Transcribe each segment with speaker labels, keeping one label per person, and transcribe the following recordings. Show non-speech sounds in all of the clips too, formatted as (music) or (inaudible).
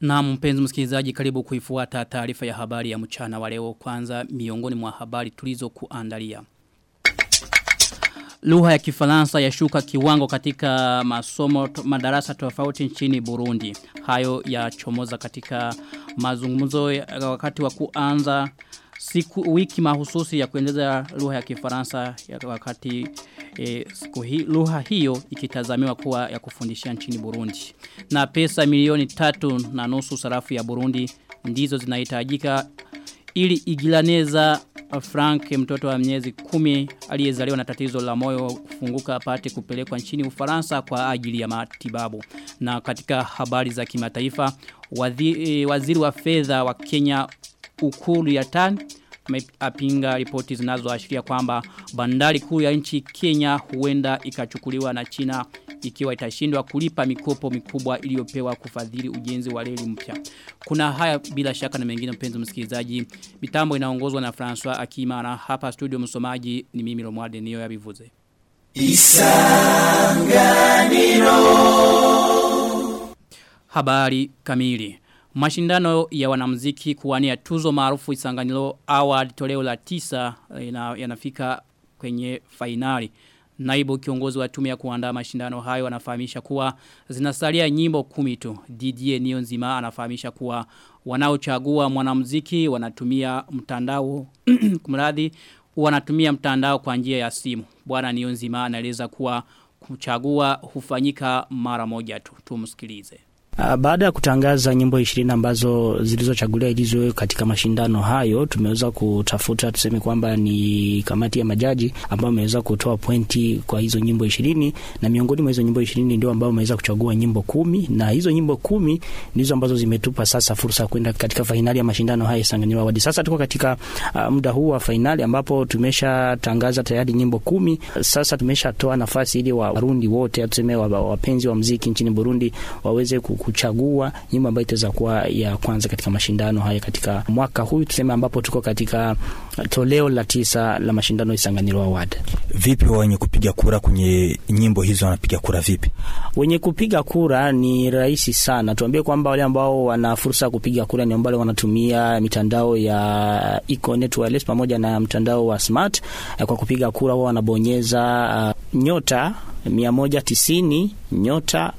Speaker 1: Na mpenzi msikilizaji karibu kuifuata taarifa ya habari ya mchana wa leo kwanza miongoni mwa habari tulizo kuandalia. Lugha ya kifaransa yashuka kiwango katika masomo madarasa tofauti nchini Burundi. Hayo yachomoza katika mazungumzo wakati wa kuanza siku wiki mahususi ya kuendeleza lugha ya kifaransa ya wakati e, siku hii lugha hiyo ikitazamiwa kuwa ya kufundishia nchini Burundi. Na pesa milioni tatu na nusu sarafu ya Burundi ndizo zinahitajika ili igilaneza Frank mtoto wa miezi kumi aliyezaliwa na tatizo la moyo kufunguka apate kupelekwa nchini Ufaransa kwa ajili ya matibabu. Na katika habari za kimataifa wazi, waziri wa fedha wa Kenya Ukulu ya apinga ripoti zinazoashiria kwamba bandari kuu ya nchi Kenya huenda ikachukuliwa na China ikiwa itashindwa kulipa mikopo mikubwa iliyopewa kufadhili ujenzi wa reli mpya. Kuna haya bila shaka na mengine mpenzi msikilizaji. Mitambo inaongozwa na François Akimana. Hapa studio msomaji ni mimi Romualde niyo yabivuze. Isanganiro Habari kamili. Mashindano ya wanamuziki kuwania tuzo maarufu Isanganilo Award toleo la tisa yanafika kwenye fainali. Naibu kiongozi wa tume ya kuandaa mashindano hayo anafahamisha kuwa zinasalia nyimbo kumi tu. Didier Nionzima anafahamisha kuwa wanaochagua mwanamuziki wanatumia mtandao (clears throat) kumradhi wanatumia mtandao kwa njia ya simu. Bwana Nionzima anaeleza kuwa kuchagua hufanyika mara moja tu. Tumsikilize.
Speaker 2: Uh, baada ya kutangaza nyimbo ishirini ambazo zilizochaguliwa ilizo katika mashindano hayo, tumeweza kutafuta tuseme kwamba ni kamati ya majaji ambao wameweza kutoa pointi kwa hizo nyimbo ishirini na miongoni mwa hizo nyimbo ishirini ndio ambao wameweza kuchagua nyimbo kumi na hizo nyimbo kumi ndizo ambazo zimetupa sasa fursa ya kwenda katika fainali ya mashindano haya Sanganyika Awards. Sasa tuko katika uh, muda huu wa fainali ambapo tumeshatangaza tayari nyimbo kumi. Sasa tumeshatoa nafasi ili Warundi wote tuseme wapenzi wa muziki nchini Burundi waweze kuchagua nyimbo ambayo itaweza kuwa ya kwanza katika mashindano haya katika mwaka huu tuseme, ambapo tuko katika toleo la tisa la mashindano Isanganiro Award.
Speaker 3: Vipi wenye kupiga kura kwenye nyimbo hizo wanapiga kura vipi?
Speaker 2: Wenye kupiga kura ni rahisi sana. Tuambie kwamba wale ambao wana fursa ya kupiga kura ni ambao wanatumia mitandao ya Econet Wireless pamoja na mtandao wa Smart. Kwa kupiga kura wao wanabonyeza uh, nyota mia moja tisini nyota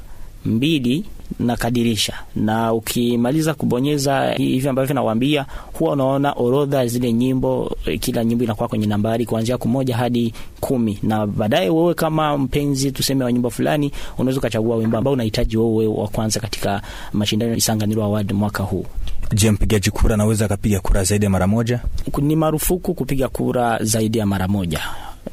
Speaker 2: mbili na kadirisha na ukimaliza kubonyeza hivi ambavyo nawambia huwa unaona orodha zile nyimbo. Kila nyimbo inakuwa kwenye nambari kuanzia kumoja hadi kumi, na baadaye wewe kama mpenzi tuseme wa nyimbo fulani unaweza ukachagua wimbo ambao unahitaji wewe wa kwanza katika mashindano ya Isanganiro Award mwaka huu.
Speaker 3: Je, mpigaji kura anaweza akapiga kura zaidi ya mara moja?
Speaker 2: Ni marufuku kupiga kura zaidi ya mara moja.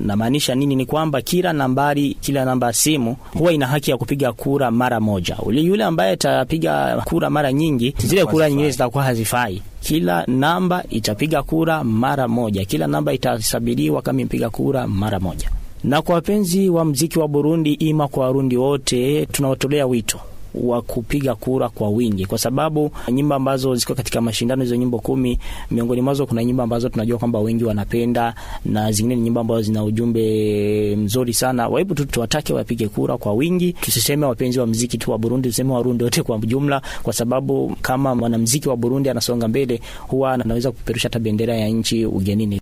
Speaker 2: Namaanisha nini? Ni kwamba kila nambari, kila namba ya simu huwa ina haki ya kupiga kura mara moja. Ule yule ambaye atapiga kura mara nyingi, zile kura nyingine zitakuwa hazifai. Kila namba itapiga kura mara moja, kila namba itasabiriwa kama mpiga kura mara moja. Na kwa wapenzi wa mziki wa Burundi, ima kwa Warundi wote, tunawatolea wito wa kupiga kura kwa wingi, kwa sababu nyimbo ambazo ziko katika mashindano hizo nyimbo kumi, miongoni mwazo kuna nyimbo ambazo tunajua kwamba wengi wanapenda na zingine ni nyimbo ambazo zina ujumbe mzuri sana. Waibu tu tuwatake wapige kura kwa wingi, tusiseme wapenzi wa mziki tu wa Burundi, tuseme Warundi wote kwa jumla, kwa sababu kama mwanamziki wa Burundi anasonga mbele, huwa anaweza kupeperusha hata bendera ya nchi ugenini.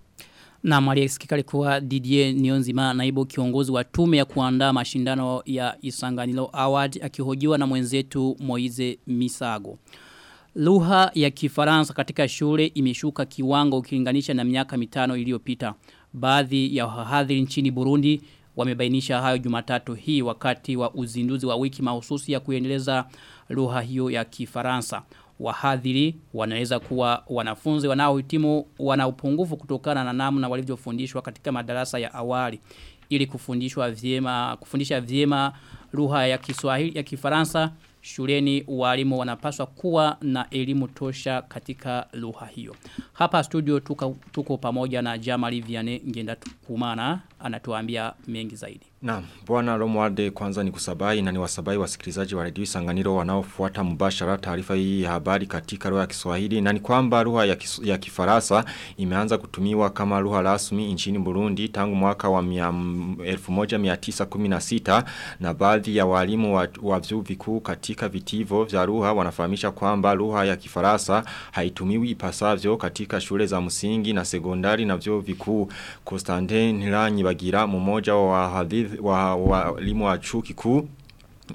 Speaker 1: Na aliyesikika alikuwa Didier Nionzima naibu kiongozi wa tume ya kuandaa mashindano ya Isanganilo Award akihojiwa na mwenzetu Moize Misago. Lugha ya Kifaransa katika shule imeshuka kiwango ukilinganisha na miaka mitano iliyopita. Baadhi ya wahadhiri nchini Burundi wamebainisha hayo Jumatatu hii wakati wa uzinduzi wa wiki mahususi ya kuendeleza lugha hiyo ya Kifaransa wahadhiri wanaweza kuwa wanafunzi wanaohitimu wana upungufu kutokana na namna walivyofundishwa katika madarasa ya awali ili kufundishwa vyema kufundisha vyema lugha ya Kiswahili ya Kifaransa shuleni walimu wanapaswa kuwa na elimu tosha katika lugha hiyo. Hapa studio tuka, tuko pamoja na Jamali Viane Ngenda Kumana anatuambia mengi zaidi.
Speaker 4: Na, bwana Romualde kwanza ni kusabai na ni wasabai wasikilizaji wa redio Isanganiro wanaofuata mubashara taarifa hii ya habari katika lugha ya Kiswahili na ni kwamba lugha ya, ya Kifaransa imeanza kutumiwa kama lugha rasmi nchini Burundi tangu mwaka wa 1916 na baadhi ya walimu wa, wa vyuo vikuu katika vitivo vya lugha wanafahamisha kwamba lugha ya Kifaransa haitumiwi ipasavyo katika shule za msingi na sekondari na vyuo vikuu. Constantin Ranyibagira mmoja wa hadithi walimu wa chuo kikuu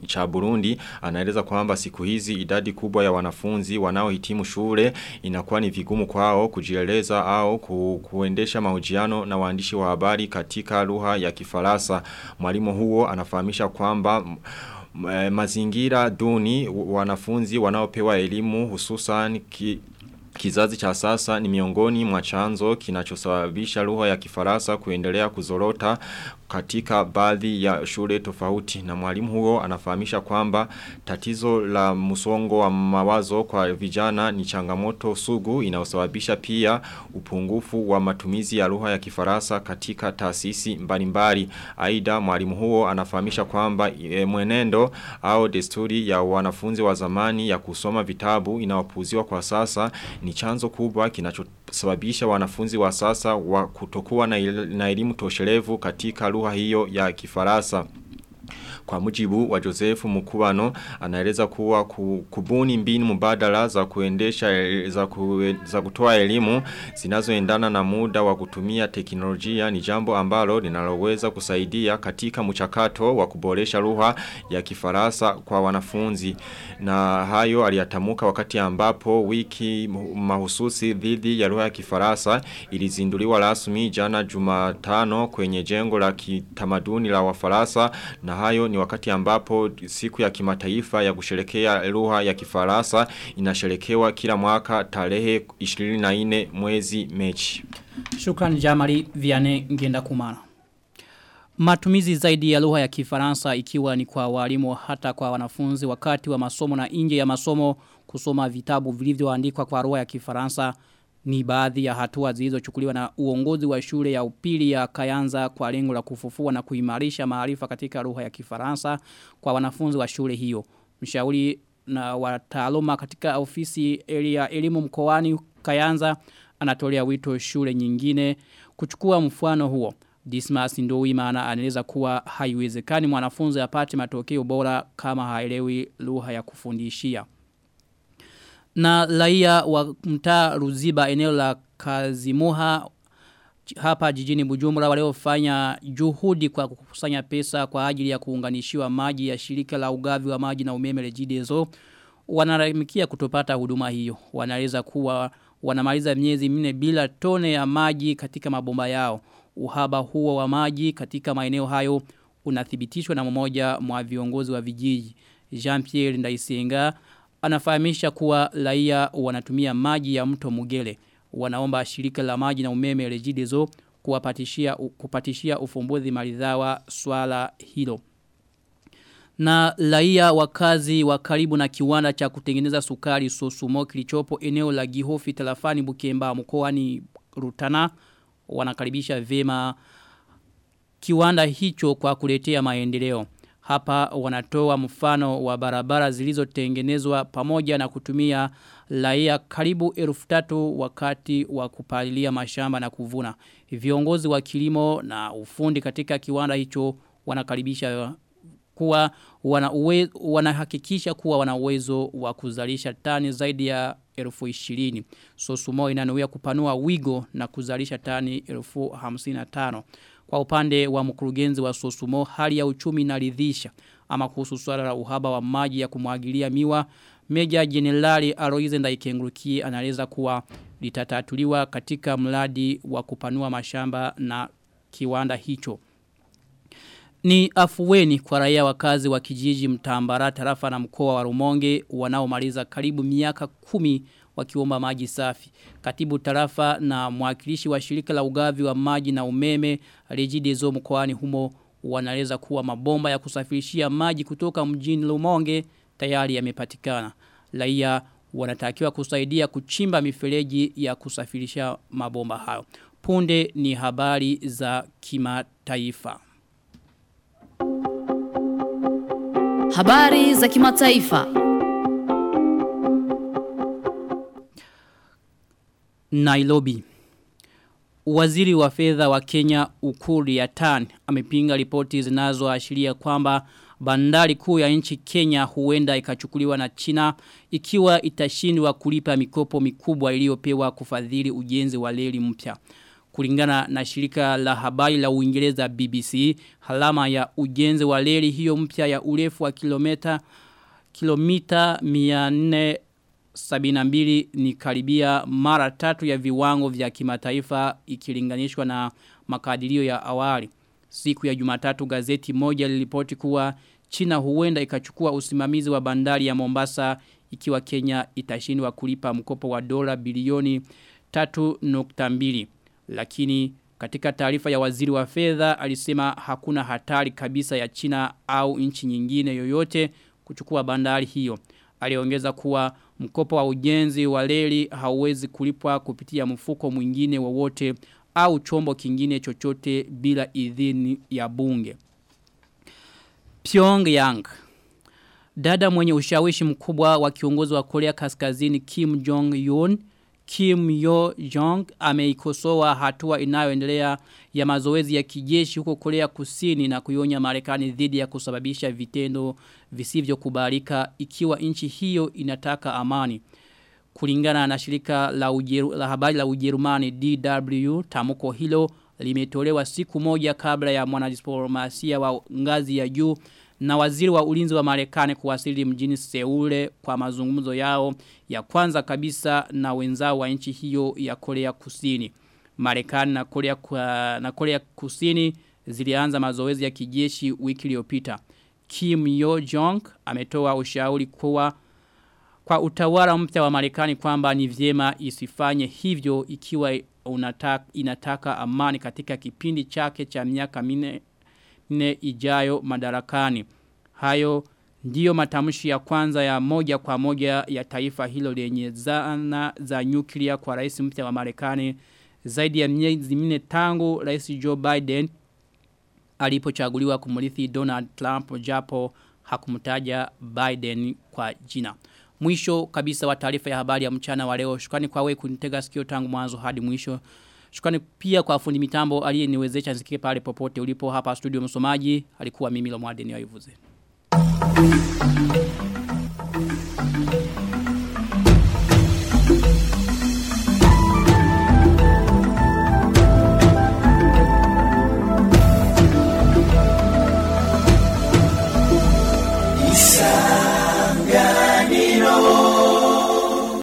Speaker 4: cha Burundi anaeleza kwamba siku hizi idadi kubwa ya wanafunzi wanaohitimu shule inakuwa ni vigumu kwao kujieleza au ku, kuendesha mahojiano na waandishi wa habari katika lugha ya Kifaransa. Mwalimu huo anafahamisha kwamba mazingira duni wanafunzi wanaopewa elimu hususan ki, Kizazi cha sasa ni miongoni mwa chanzo kinachosababisha lugha ya Kifaransa kuendelea kuzorota katika baadhi ya shule tofauti na mwalimu huo anafahamisha kwamba tatizo la msongo wa mawazo kwa vijana ni changamoto sugu inayosababisha pia upungufu wa matumizi ya lugha ya Kifaransa katika taasisi mbalimbali. aida mwalimu huo anafahamisha kwamba e, mwenendo au desturi ya wanafunzi wa zamani ya kusoma vitabu inawapuziwa kwa sasa ni chanzo kubwa kinachosababisha wanafunzi wa sasa wa kutokuwa na elimu toshelevu katika lugha hiyo ya Kifaransa. Kwa mujibu wa Josefu Mukubano anaeleza kuwa kubuni mbinu mbadala za kuendesha za, ku, za kutoa elimu zinazoendana na muda wa kutumia teknolojia ni jambo ambalo linaloweza kusaidia katika mchakato wa kuboresha lugha ya Kifaransa kwa wanafunzi. Na hayo aliyatamuka wakati ambapo wiki mahususi dhidi ya lugha ya Kifaransa ilizinduliwa rasmi jana Jumatano kwenye jengo la kitamaduni la Wafaransa na hayo ni wakati ambapo siku ya kimataifa ya kusherekea lugha ya Kifaransa inasherekewa kila mwaka tarehe 24 mwezi Mechi.
Speaker 1: Shukran Jamali Viane Ngenda Kumana. Matumizi zaidi ya lugha ya Kifaransa ikiwa ni kwa walimu hata kwa wanafunzi wakati wa masomo na nje ya masomo kusoma vitabu vilivyoandikwa kwa lugha ya Kifaransa ni baadhi ya hatua zilizochukuliwa na uongozi wa shule ya upili ya Kayanza kwa lengo la kufufua na kuimarisha maarifa katika lugha ya Kifaransa kwa wanafunzi wa shule hiyo. Mshauri na wataaluma katika ofisi ya elimu mkoani Kayanza anatolea wito shule nyingine kuchukua mfano huo. Dismas Ndoimana anaeleza kuwa haiwezekani mwanafunzi apate matokeo bora kama haelewi lugha ya kufundishia. Na raia wa mtaa Ruziba eneo la Kazimuha hapa jijini Bujumbura waliofanya juhudi kwa kukusanya pesa kwa ajili ya kuunganishiwa maji ya shirika la ugavi wa maji na umeme Regideso wanaramikia kutopata huduma hiyo. Wanaeleza kuwa wanamaliza miezi minne bila tone ya maji katika mabomba yao. Uhaba huo wa maji katika maeneo hayo unathibitishwa na mmoja mwa viongozi wa vijiji. Jean-Pierre Ndaisenga anafahamisha kuwa raia wanatumia maji ya mto Mugele. Wanaomba shirika la maji na umeme Regideso kuwapatishia kupatishia ufumbuzi maridhawa swala hilo. Na raia wakazi wa karibu na kiwanda cha kutengeneza sukari Sosumo kilichopo eneo la Gihofi Talafani Bukemba mkoani Rutana wanakaribisha vema kiwanda hicho kwa kuletea maendeleo. Hapa wanatoa mfano wa barabara zilizotengenezwa pamoja na kutumia laia karibu elfu tatu wakati wa kupalilia mashamba na kuvuna. Viongozi wa kilimo na ufundi katika kiwanda hicho wanakaribisha kuwa wana wanahakikisha kuwa wana uwezo wa kuzalisha tani zaidi ya elfu ishirini. Sosumo inanuia kupanua wigo na kuzalisha tani elfu hamsina tano. Kwa upande wa mkurugenzi wa Sosumo hali ya uchumi inaridhisha ama kuhusu swala la uhaba wa maji ya kumwagilia miwa Meja Jenerali Aloize Ndaikenguruki anaeleza kuwa litatatuliwa katika mradi wa kupanua mashamba na kiwanda hicho. Ni afuweni kwa raia wakazi wa kijiji mtambara tarafa na mkoa wa Rumonge wanaomaliza karibu miaka kumi wakiomba maji safi. Katibu tarafa na mwakilishi wa shirika la ugavi wa maji na umeme Rejidezo mkoani humo wanaeleza kuwa mabomba ya kusafirishia maji kutoka mjini Lumonge tayari yamepatikana. Raia wanatakiwa kusaidia kuchimba mifereji ya kusafirisha mabomba hayo. Punde ni habari za kimataifa.
Speaker 5: Habari za kimataifa.
Speaker 1: Nairobi. Waziri wa fedha wa Kenya Ukuri Yatan amepinga ripoti zinazoashiria kwamba bandari kuu ya nchi Kenya huenda ikachukuliwa na China ikiwa itashindwa kulipa mikopo mikubwa iliyopewa kufadhili ujenzi wa reli mpya. Kulingana na shirika la habari la Uingereza BBC, halama ya ujenzi wa reli hiyo mpya ya urefu wa kilomita kilomita 472 ni karibia mara tatu ya viwango vya kimataifa ikilinganishwa na makadirio ya awali. Siku ya jumatatu gazeti moja lilipoti kuwa China huenda ikachukua usimamizi wa bandari ya Mombasa ikiwa Kenya itashindwa kulipa mkopo wa dola bilioni 3.2. Lakini katika taarifa ya waziri wa fedha alisema hakuna hatari kabisa ya China au nchi nyingine yoyote kuchukua bandari hiyo. Aliongeza kuwa mkopo wa ujenzi wa reli hauwezi kulipwa kupitia mfuko mwingine wowote au chombo kingine chochote bila idhini ya bunge. Pyongyang Dada mwenye ushawishi mkubwa wa kiongozi wa Korea Kaskazini Kim Jong-un Kim Yo Jong ameikosoa hatua inayoendelea ya mazoezi ya kijeshi huko Korea Kusini na kuionya Marekani dhidi ya kusababisha vitendo visivyokubalika ikiwa nchi hiyo inataka amani. Kulingana na shirika la, ujeru, la habari la Ujerumani DW tamko hilo limetolewa siku moja kabla ya mwanadiplomasia wa ngazi ya juu na waziri wa ulinzi wa Marekani kuwasili mjini Seule kwa mazungumzo yao ya kwanza kabisa na wenzao wa nchi hiyo ya Korea Kusini. Marekani na Korea na Korea Kusini zilianza mazoezi ya kijeshi wiki iliyopita. Kim Yo Jong ametoa ushauri kuwa kwa utawala mpya wa Marekani kwamba ni vyema isifanye hivyo ikiwa unataka, inataka amani katika kipindi chake cha miaka nne ijayo madarakani. Hayo ndiyo matamshi ya kwanza ya moja kwa moja ya taifa hilo lenye zana za nyuklia kwa rais mpya wa Marekani zaidi ya miezi minne tangu rais Joe Biden alipochaguliwa kumrithi Donald Trump japo hakumtaja Biden kwa jina. Mwisho kabisa wa taarifa ya habari ya mchana wa leo. Shukrani kwa wewe kunitega sikio tangu mwanzo hadi mwisho. Shukrani pia kwa fundi mitambo aliyeniwezesha nisikie pale popote ulipo hapa studio msomaji alikuwa mimi Lomwade Niyoivuze. Thank you.